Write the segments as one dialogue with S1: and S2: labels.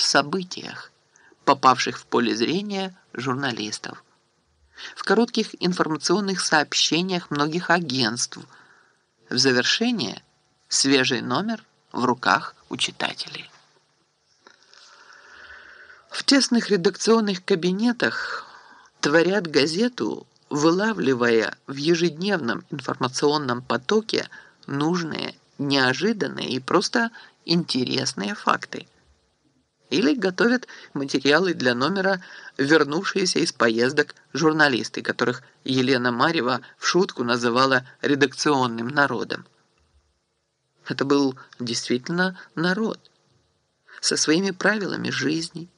S1: в событиях, попавших в поле зрения журналистов, в коротких информационных сообщениях многих агентств. В завершение свежий номер в руках у читателей. В тесных редакционных кабинетах творят газету, вылавливая в ежедневном информационном потоке нужные, неожиданные и просто интересные факты. Или готовят материалы для номера вернувшиеся из поездок журналисты, которых Елена Марьева в шутку называла редакционным народом. Это был действительно народ со своими правилами жизни,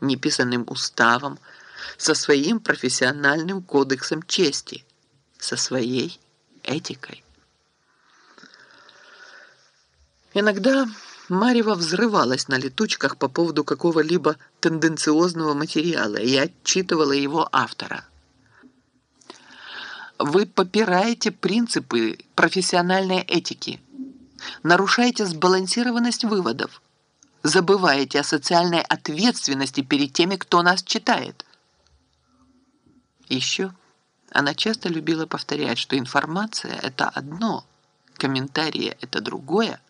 S1: неписанным уставом, со своим профессиональным кодексом чести, со своей этикой. Иногда Марьева взрывалась на летучках по поводу какого-либо тенденциозного материала и отчитывала его автора. Вы попираете принципы профессиональной этики, нарушаете сбалансированность выводов, забываете о социальной ответственности перед теми, кто нас читает. Еще она часто любила повторять, что информация – это одно, комментарии – это другое,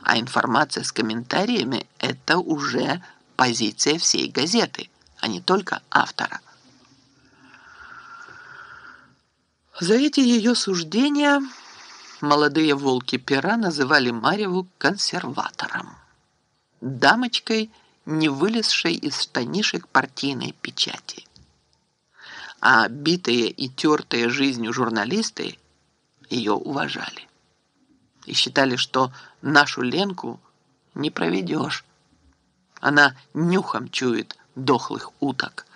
S1: а информация с комментариями – это уже позиция всей газеты, а не только автора. За эти ее суждения молодые волки пера называли Марьеву консерватором, дамочкой, не вылезшей из штанишек партийной печати. А битые и тертые жизнью журналисты ее уважали и считали, что нашу Ленку не проведешь. Она нюхом чует дохлых уток.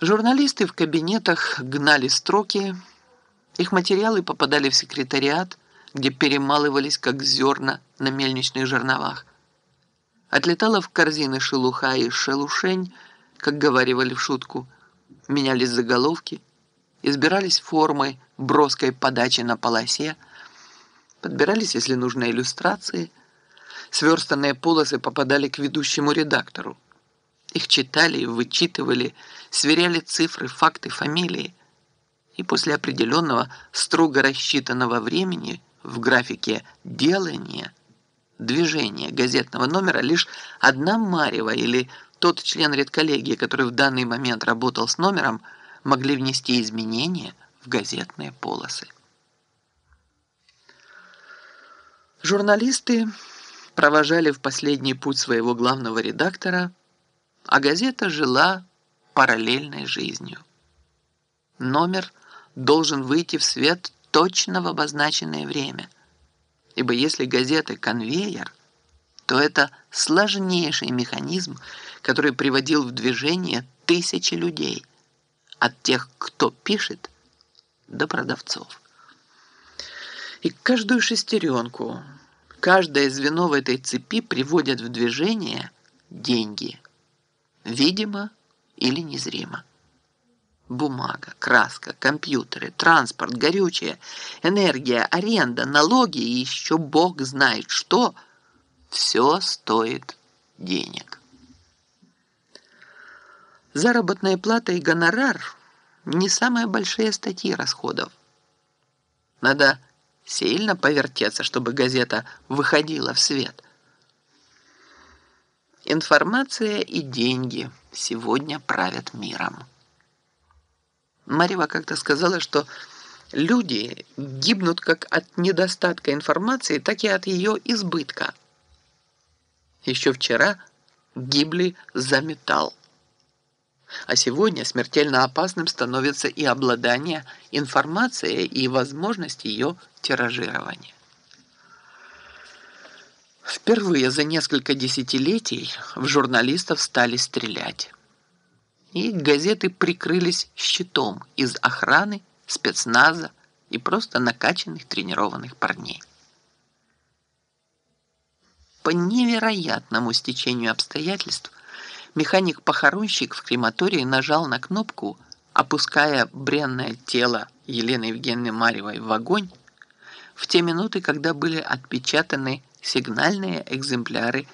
S1: Журналисты в кабинетах гнали строки, их материалы попадали в секретариат, где перемалывались, как зерна на мельничных жерновах. Отлетала в корзины шелуха и шелушень, как говаривали в шутку, менялись заголовки – избирались формы броской подачи на полосе, подбирались, если нужно, иллюстрации, сверстанные полосы попадали к ведущему редактору. Их читали, вычитывали, сверяли цифры, факты, фамилии. И после определенного, строго рассчитанного времени в графике делания, движения газетного номера лишь одна Марева или тот член редколлегии, который в данный момент работал с номером – могли внести изменения в газетные полосы. Журналисты провожали в последний путь своего главного редактора, а газета жила параллельной жизнью. Номер должен выйти в свет точно в обозначенное время, ибо если газета «конвейер», то это сложнейший механизм, который приводил в движение тысячи людей – от тех, кто пишет, до продавцов. И каждую шестеренку, каждое звено в этой цепи приводят в движение деньги, видимо или незримо. Бумага, краска, компьютеры, транспорт, горючее, энергия, аренда, налоги и еще бог знает что, все стоит денег. Заработная плата и гонорар – не самые большие статьи расходов. Надо сильно повертеться, чтобы газета выходила в свет. Информация и деньги сегодня правят миром. Марева как-то сказала, что люди гибнут как от недостатка информации, так и от ее избытка. Еще вчера гибли за металл. А сегодня смертельно опасным становится и обладание информацией и возможность ее тиражирования. Впервые за несколько десятилетий в журналистов стали стрелять. И газеты прикрылись щитом из охраны, спецназа и просто накачанных тренированных парней. По невероятному стечению обстоятельств Механик-похоронщик в крематории нажал на кнопку, опуская бренное тело Елены Евгеньевны Марьевой в огонь в те минуты, когда были отпечатаны сигнальные экземпляры